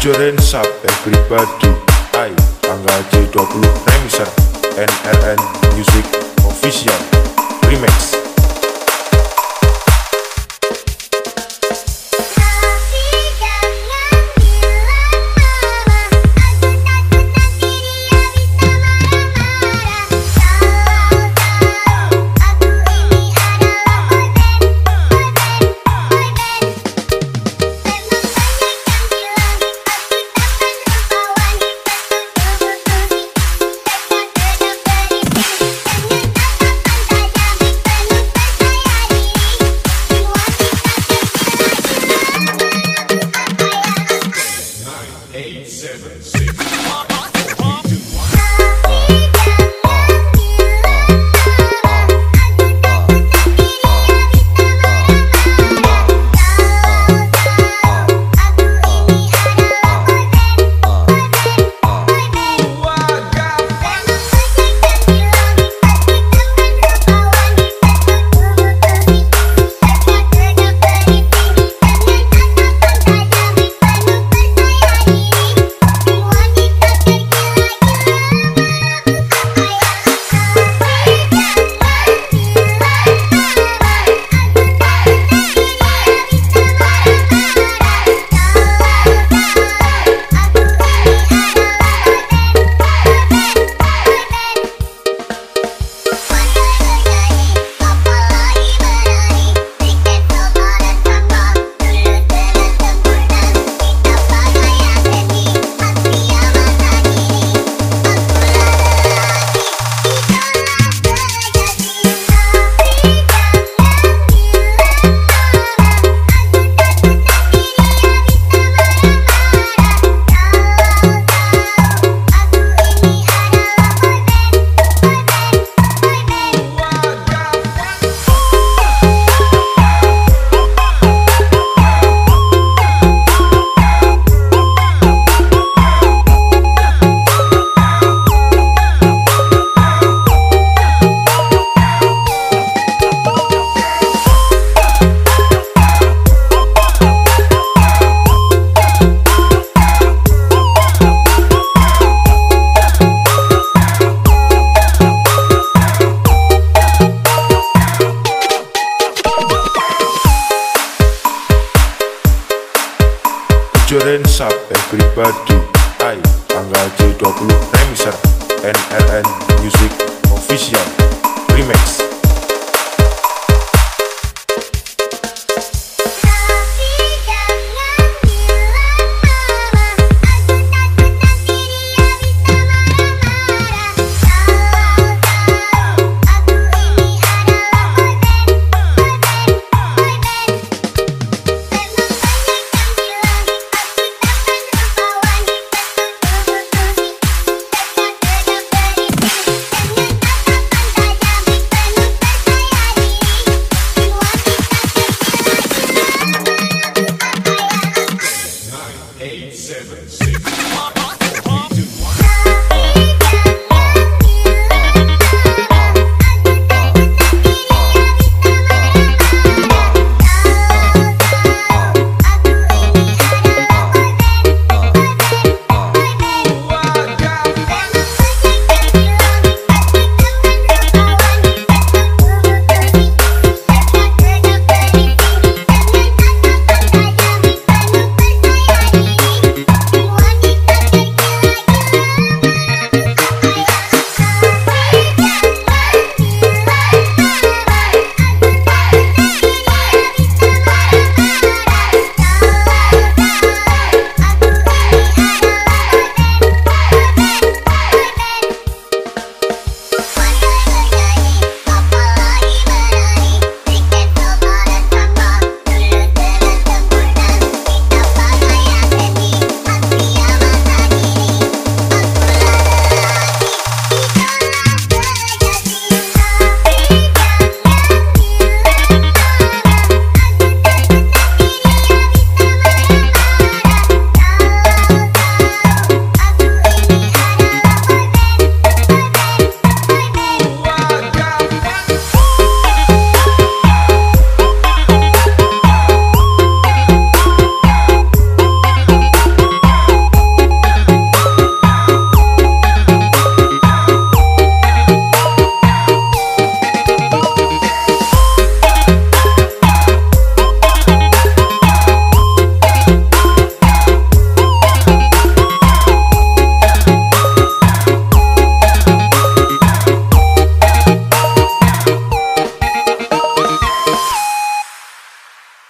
Jorin Sub Everybody. I Tanggal J20 Remixer NRN Music Official Remix Jorin Sub Everybody. I Tanggal J20 Remixer NRN Music Official Remix